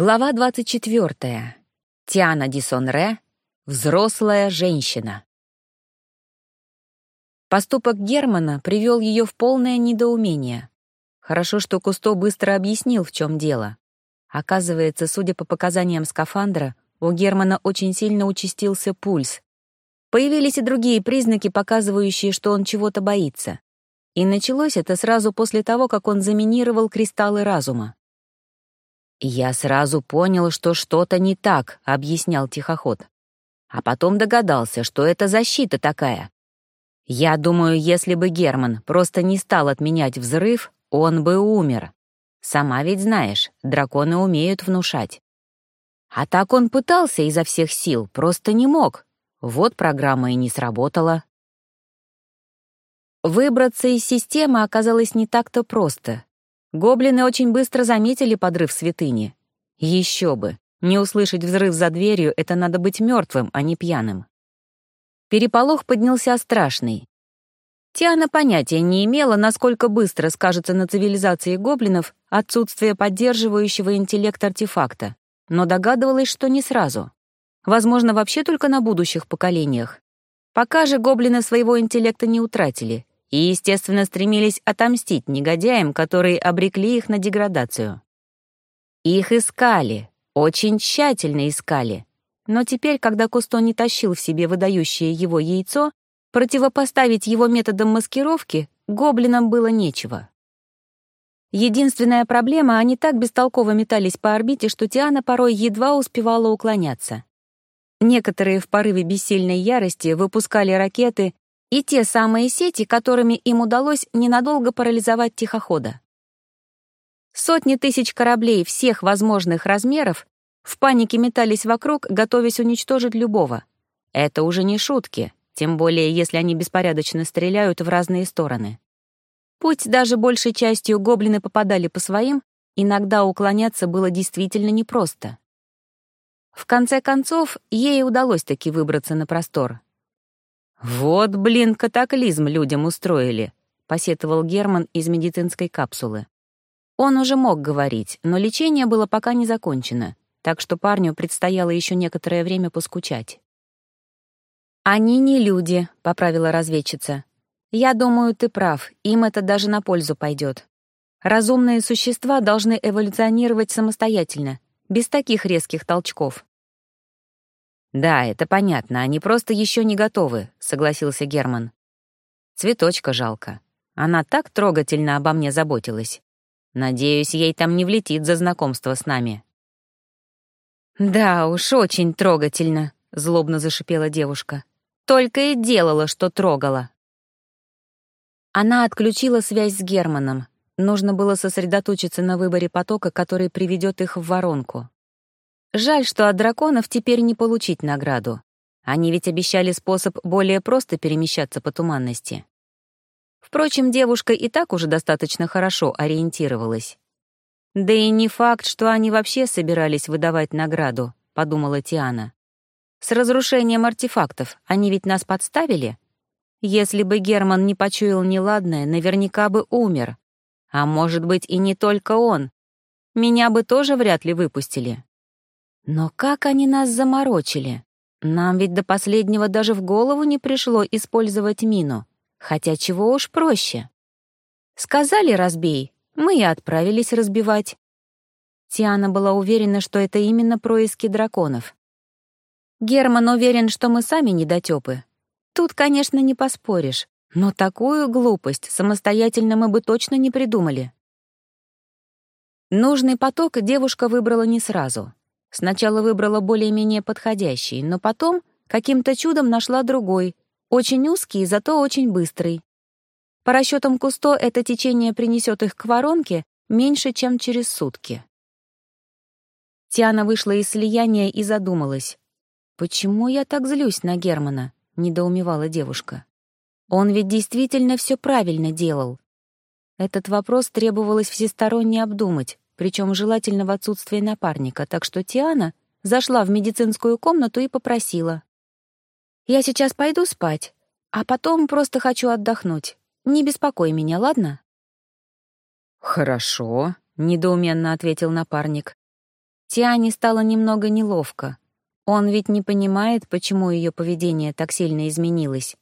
Глава 24. Тиана Дисонре. Взрослая женщина. Поступок Германа привел ее в полное недоумение. Хорошо, что Кусто быстро объяснил, в чем дело. Оказывается, судя по показаниям скафандра, у Германа очень сильно участился пульс. Появились и другие признаки, показывающие, что он чего-то боится. И началось это сразу после того, как он заминировал кристаллы разума. «Я сразу понял, что что-то не так», — объяснял тихоход. А потом догадался, что это защита такая. Я думаю, если бы Герман просто не стал отменять взрыв, он бы умер. Сама ведь знаешь, драконы умеют внушать. А так он пытался изо всех сил, просто не мог. Вот программа и не сработала. Выбраться из системы оказалось не так-то просто. Гоблины очень быстро заметили подрыв святыни. Еще бы, не услышать взрыв за дверью — это надо быть мертвым, а не пьяным. Переполох поднялся страшный. Тиана понятия не имела, насколько быстро скажется на цивилизации гоблинов отсутствие поддерживающего интеллект артефакта, но догадывалась, что не сразу. Возможно, вообще только на будущих поколениях. Пока же гоблины своего интеллекта не утратили, и, естественно, стремились отомстить негодяям, которые обрекли их на деградацию. Их искали, очень тщательно искали. Но теперь, когда Кусто не тащил в себе выдающее его яйцо, противопоставить его методам маскировки гоблинам было нечего. Единственная проблема — они так бестолково метались по орбите, что Тиана порой едва успевала уклоняться. Некоторые в порыве бессильной ярости выпускали ракеты и те самые сети, которыми им удалось ненадолго парализовать тихохода. Сотни тысяч кораблей всех возможных размеров в панике метались вокруг, готовясь уничтожить любого. Это уже не шутки, тем более если они беспорядочно стреляют в разные стороны. Путь даже большей частью гоблины попадали по своим, иногда уклоняться было действительно непросто. В конце концов, ей удалось таки выбраться на простор, «Вот, блин, катаклизм людям устроили», — посетовал Герман из медицинской капсулы. Он уже мог говорить, но лечение было пока не закончено, так что парню предстояло еще некоторое время поскучать. «Они не люди», — поправила разведчица. «Я думаю, ты прав, им это даже на пользу пойдет. Разумные существа должны эволюционировать самостоятельно, без таких резких толчков. «Да, это понятно, они просто еще не готовы», — согласился Герман. «Цветочка жалко. Она так трогательно обо мне заботилась. Надеюсь, ей там не влетит за знакомство с нами». «Да уж, очень трогательно», — злобно зашипела девушка. «Только и делала, что трогала». Она отключила связь с Германом. Нужно было сосредоточиться на выборе потока, который приведет их в воронку. Жаль, что от драконов теперь не получить награду. Они ведь обещали способ более просто перемещаться по туманности. Впрочем, девушка и так уже достаточно хорошо ориентировалась. «Да и не факт, что они вообще собирались выдавать награду», — подумала Тиана. «С разрушением артефактов они ведь нас подставили? Если бы Герман не почуял неладное, наверняка бы умер. А может быть, и не только он. Меня бы тоже вряд ли выпустили». Но как они нас заморочили? Нам ведь до последнего даже в голову не пришло использовать мину. Хотя чего уж проще. Сказали «разбей», мы и отправились разбивать. Тиана была уверена, что это именно происки драконов. Герман уверен, что мы сами недотёпы. Тут, конечно, не поспоришь, но такую глупость самостоятельно мы бы точно не придумали. Нужный поток девушка выбрала не сразу. Сначала выбрала более-менее подходящий, но потом каким-то чудом нашла другой, очень узкий, зато очень быстрый. По расчетам Кусто, это течение принесет их к воронке меньше, чем через сутки. Тиана вышла из слияния и задумалась. «Почему я так злюсь на Германа?» — недоумевала девушка. «Он ведь действительно все правильно делал». Этот вопрос требовалось всесторонне обдумать, причем желательно в отсутствие напарника, так что Тиана зашла в медицинскую комнату и попросила. «Я сейчас пойду спать, а потом просто хочу отдохнуть. Не беспокой меня, ладно?» «Хорошо», — недоуменно ответил напарник. Тиане стало немного неловко. Он ведь не понимает, почему ее поведение так сильно изменилось.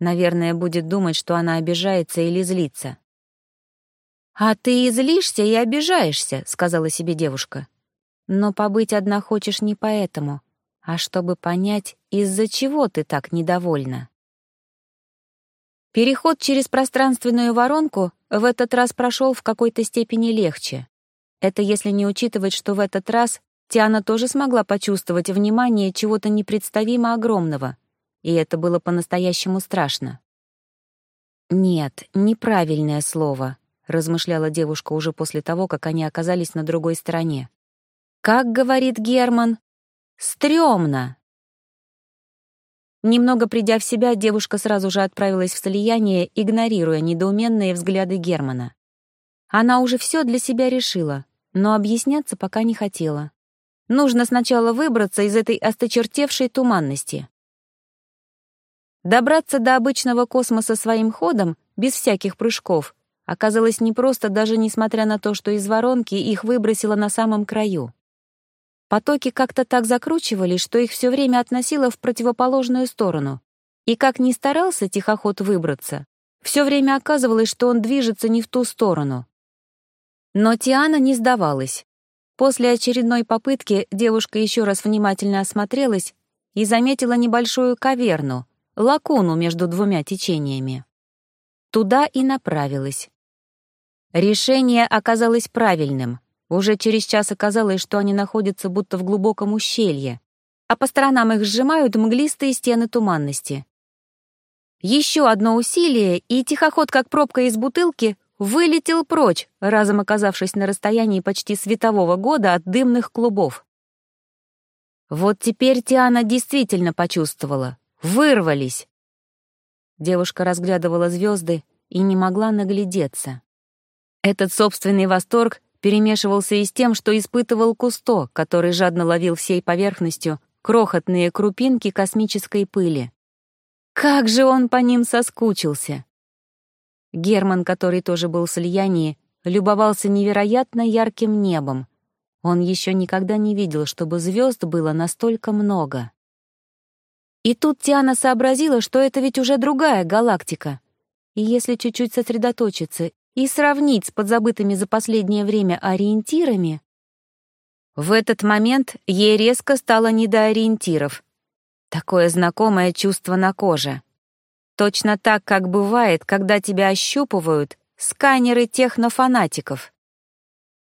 Наверное, будет думать, что она обижается или злится. «А ты и злишься, и обижаешься», — сказала себе девушка. «Но побыть одна хочешь не поэтому, а чтобы понять, из-за чего ты так недовольна». Переход через пространственную воронку в этот раз прошел в какой-то степени легче. Это если не учитывать, что в этот раз Тиана тоже смогла почувствовать внимание чего-то непредставимо огромного, и это было по-настоящему страшно. «Нет, неправильное слово», — размышляла девушка уже после того, как они оказались на другой стороне. «Как говорит Герман, стрёмно!» Немного придя в себя, девушка сразу же отправилась в слияние, игнорируя недоуменные взгляды Германа. Она уже все для себя решила, но объясняться пока не хотела. Нужно сначала выбраться из этой осточертевшей туманности. Добраться до обычного космоса своим ходом, без всяких прыжков, оказалось непросто даже несмотря на то, что из воронки их выбросило на самом краю. Потоки как-то так закручивались, что их все время относило в противоположную сторону. И как ни старался тихоход выбраться, все время оказывалось, что он движется не в ту сторону. Но Тиана не сдавалась. После очередной попытки девушка еще раз внимательно осмотрелась и заметила небольшую каверну, лакуну между двумя течениями. Туда и направилась. Решение оказалось правильным. Уже через час оказалось, что они находятся будто в глубоком ущелье, а по сторонам их сжимают мглистые стены туманности. Еще одно усилие, и тихоход, как пробка из бутылки, вылетел прочь, разом оказавшись на расстоянии почти светового года от дымных клубов. Вот теперь Тиана действительно почувствовала. Вырвались! Девушка разглядывала звезды и не могла наглядеться. Этот собственный восторг перемешивался и с тем, что испытывал Кусто, который жадно ловил всей поверхностью крохотные крупинки космической пыли. Как же он по ним соскучился! Герман, который тоже был в слиянии, любовался невероятно ярким небом. Он еще никогда не видел, чтобы звезд было настолько много. И тут Тиана сообразила, что это ведь уже другая галактика. И если чуть-чуть сосредоточиться и сравнить с подзабытыми за последнее время ориентирами, в этот момент ей резко стало не до ориентиров. Такое знакомое чувство на коже. Точно так, как бывает, когда тебя ощупывают сканеры технофанатиков.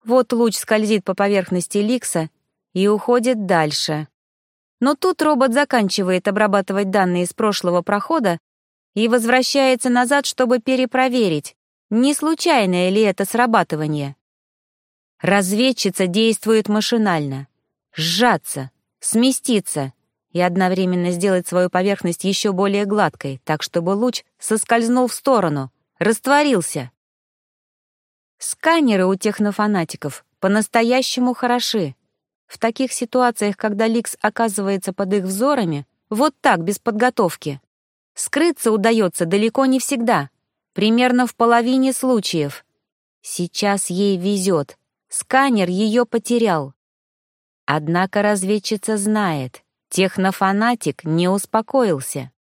Вот луч скользит по поверхности Ликса и уходит дальше. Но тут робот заканчивает обрабатывать данные из прошлого прохода и возвращается назад, чтобы перепроверить, не случайное ли это срабатывание? Разведчица действует машинально. Сжаться, сместиться и одновременно сделать свою поверхность еще более гладкой, так чтобы луч соскользнул в сторону, растворился. Сканеры у технофанатиков по-настоящему хороши. В таких ситуациях, когда Ликс оказывается под их взорами, вот так, без подготовки. Скрыться удается далеко не всегда — Примерно в половине случаев. Сейчас ей везет. Сканер ее потерял. Однако разведчица знает, технофанатик не успокоился.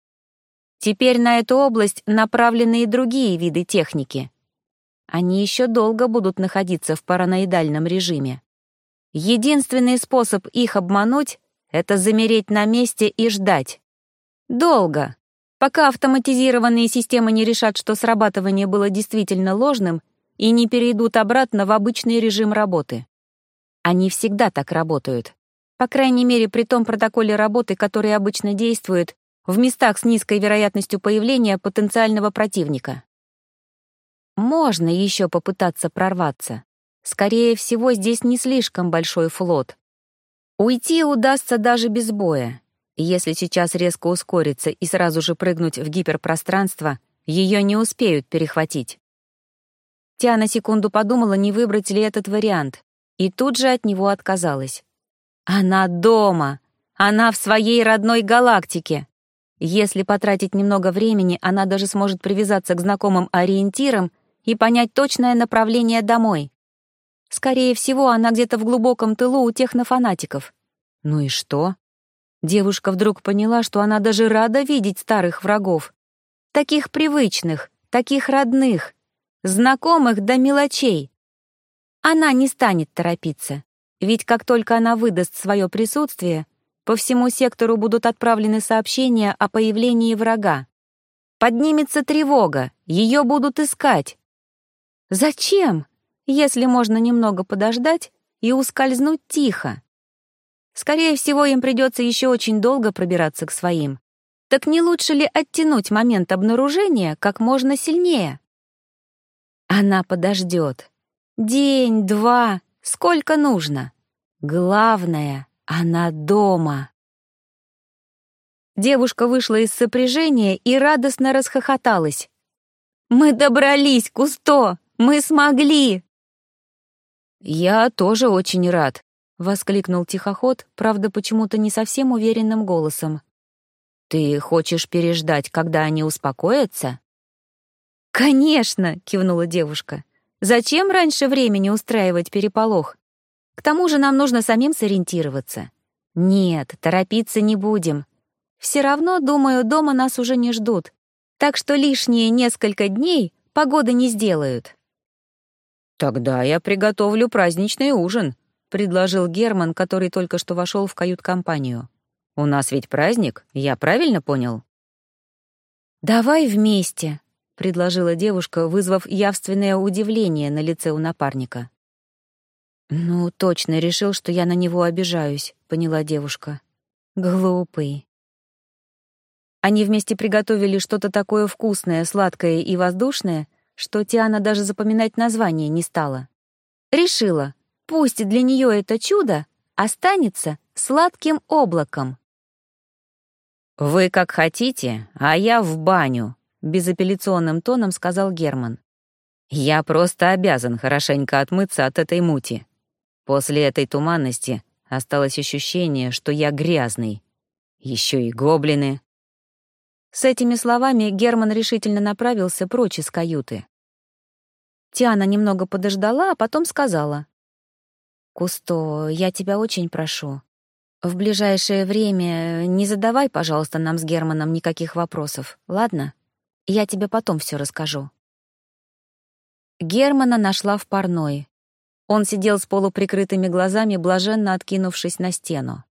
Теперь на эту область направлены и другие виды техники. Они еще долго будут находиться в параноидальном режиме. Единственный способ их обмануть — это замереть на месте и ждать. Долго, пока автоматизированные системы не решат, что срабатывание было действительно ложным, и не перейдут обратно в обычный режим работы. Они всегда так работают. По крайней мере, при том протоколе работы, который обычно действует в местах с низкой вероятностью появления потенциального противника. Можно еще попытаться прорваться. Скорее всего, здесь не слишком большой флот. Уйти удастся даже без боя. Если сейчас резко ускориться и сразу же прыгнуть в гиперпространство, ее не успеют перехватить. Тя секунду подумала, не выбрать ли этот вариант, и тут же от него отказалась. Она дома! Она в своей родной галактике! Если потратить немного времени, она даже сможет привязаться к знакомым ориентирам и понять точное направление домой. Скорее всего, она где-то в глубоком тылу у технофанатиков. Ну и что? Девушка вдруг поняла, что она даже рада видеть старых врагов. Таких привычных, таких родных, знакомых до мелочей. Она не станет торопиться, ведь как только она выдаст свое присутствие, по всему сектору будут отправлены сообщения о появлении врага. Поднимется тревога, ее будут искать. Зачем, если можно немного подождать и ускользнуть тихо? Скорее всего, им придется еще очень долго пробираться к своим. Так не лучше ли оттянуть момент обнаружения как можно сильнее? Она подождет. День, два, сколько нужно. Главное, она дома. Девушка вышла из сопряжения и радостно расхохоталась. «Мы добрались, Кусто! Мы смогли!» «Я тоже очень рад», — воскликнул тихоход, правда, почему-то не совсем уверенным голосом. «Ты хочешь переждать, когда они успокоятся?» «Конечно!» — кивнула девушка. «Зачем раньше времени устраивать переполох? К тому же нам нужно самим сориентироваться. Нет, торопиться не будем. Все равно, думаю, дома нас уже не ждут. Так что лишние несколько дней погоды не сделают. «Тогда я приготовлю праздничный ужин», — предложил Герман, который только что вошел в кают-компанию. «У нас ведь праздник, я правильно понял?» «Давай вместе», — предложила девушка, вызвав явственное удивление на лице у напарника. «Ну, точно решил, что я на него обижаюсь», — поняла девушка. «Глупый». Они вместе приготовили что-то такое вкусное, сладкое и воздушное, что Тиана даже запоминать название не стала. Решила, пусть для нее это чудо останется сладким облаком. «Вы как хотите, а я в баню», — безапелляционным тоном сказал Герман. «Я просто обязан хорошенько отмыться от этой мути». После этой туманности осталось ощущение, что я грязный. Еще и гоблины. С этими словами Герман решительно направился прочь из каюты. Тиана немного подождала, а потом сказала. «Кусто, я тебя очень прошу. В ближайшее время не задавай, пожалуйста, нам с Германом никаких вопросов, ладно? Я тебе потом все расскажу». Германа нашла в парной, он сидел с полуприкрытыми глазами, блаженно откинувшись на стену.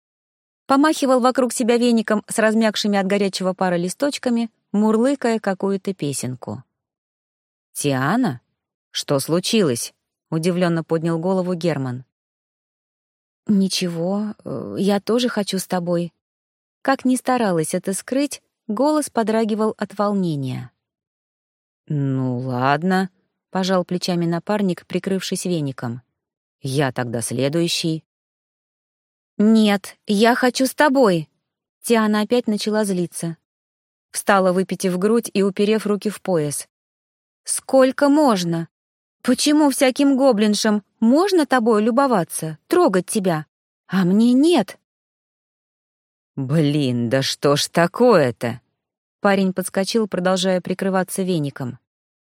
Помахивал вокруг себя веником с размягшими от горячего пара листочками, мурлыкая какую-то песенку. «Тиана? Что случилось?» — удивленно поднял голову Герман. «Ничего, э, я тоже хочу с тобой». Как ни старалась это скрыть, голос подрагивал от волнения. «Ну ладно», — пожал плечами напарник, прикрывшись веником. Я тогда следующий. «Нет, я хочу с тобой!» Тиана опять начала злиться. Встала, выпитив грудь и уперев руки в пояс. «Сколько можно? Почему всяким гоблиншам можно тобой любоваться, трогать тебя, а мне нет?» «Блин, да что ж такое-то?» Парень подскочил, продолжая прикрываться веником.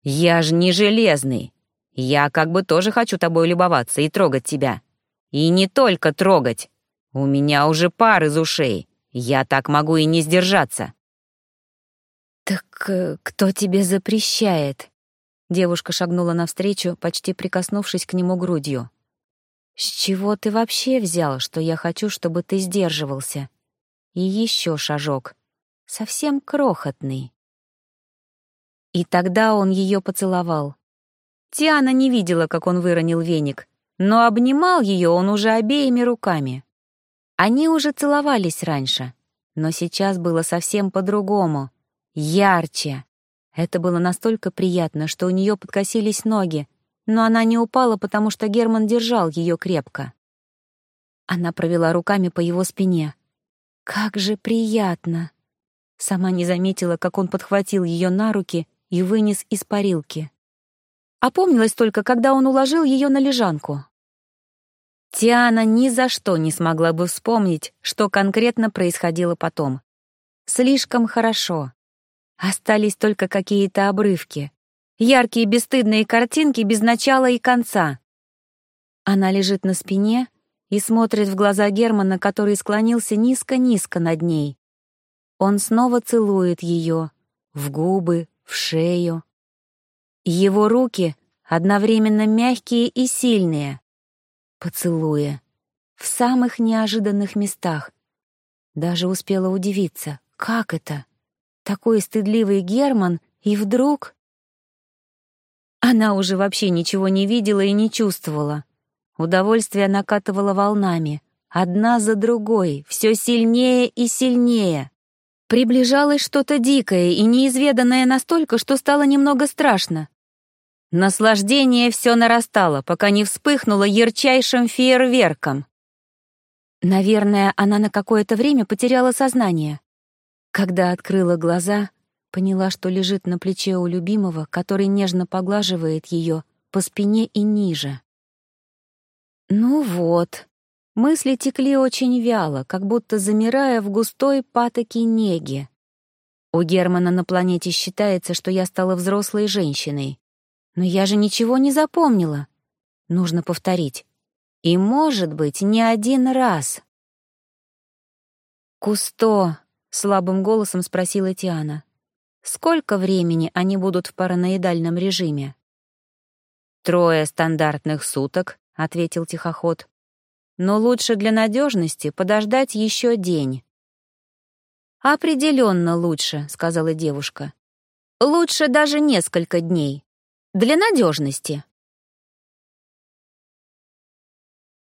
«Я ж не железный. Я как бы тоже хочу тобой любоваться и трогать тебя. И не только трогать. У меня уже пар из ушей. Я так могу и не сдержаться». «Так э, кто тебе запрещает?» Девушка шагнула навстречу, почти прикоснувшись к нему грудью. «С чего ты вообще взял, что я хочу, чтобы ты сдерживался?» И еще шажок. Совсем крохотный. И тогда он ее поцеловал. Тиана не видела, как он выронил веник, но обнимал ее он уже обеими руками. Они уже целовались раньше, но сейчас было совсем по-другому, ярче. Это было настолько приятно, что у нее подкосились ноги, но она не упала, потому что Герман держал ее крепко. Она провела руками по его спине. «Как же приятно!» Сама не заметила, как он подхватил ее на руки и вынес из парилки. Опомнилась только, когда он уложил ее на лежанку. Тиана ни за что не смогла бы вспомнить, что конкретно происходило потом. Слишком хорошо. Остались только какие-то обрывки. Яркие бесстыдные картинки без начала и конца. Она лежит на спине и смотрит в глаза Германа, который склонился низко-низко над ней. Он снова целует ее в губы, в шею. Его руки одновременно мягкие и сильные. Поцелуя. В самых неожиданных местах. Даже успела удивиться, как это? Такой стыдливый Герман, и вдруг... Она уже вообще ничего не видела и не чувствовала. Удовольствие накатывало волнами, одна за другой, все сильнее и сильнее. Приближалось что-то дикое и неизведанное настолько, что стало немного страшно. Наслаждение все нарастало, пока не вспыхнуло ярчайшим фейерверком. Наверное, она на какое-то время потеряла сознание. Когда открыла глаза, поняла, что лежит на плече у любимого, который нежно поглаживает ее по спине и ниже. Ну вот, мысли текли очень вяло, как будто замирая в густой патоке неги. У Германа на планете считается, что я стала взрослой женщиной. Но я же ничего не запомнила. Нужно повторить. И, может быть, не один раз. «Кусто», — слабым голосом спросила Тиана. «Сколько времени они будут в параноидальном режиме?» «Трое стандартных суток», — ответил тихоход. «Но лучше для надежности подождать еще день». «Определенно лучше», — сказала девушка. «Лучше даже несколько дней. Для надежности.